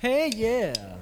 Hey, yeah.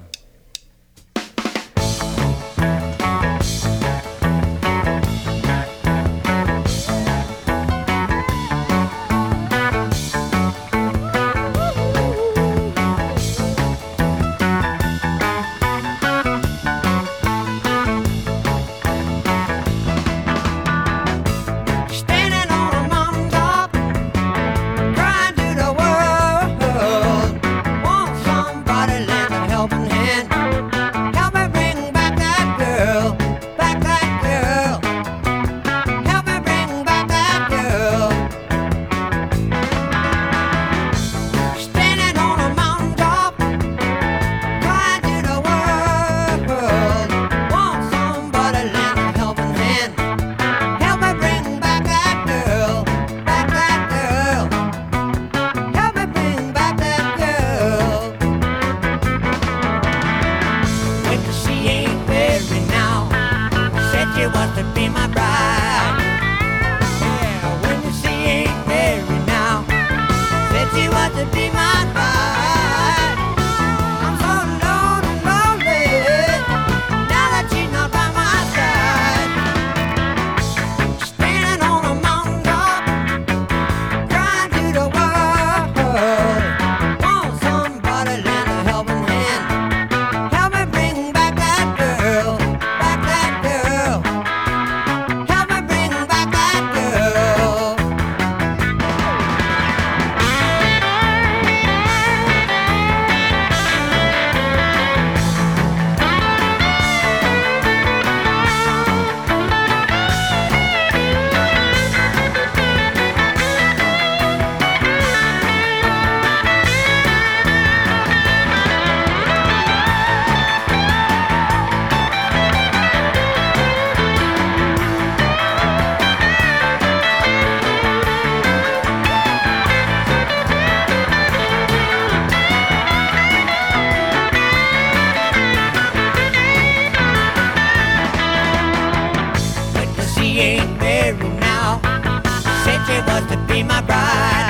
be my bride.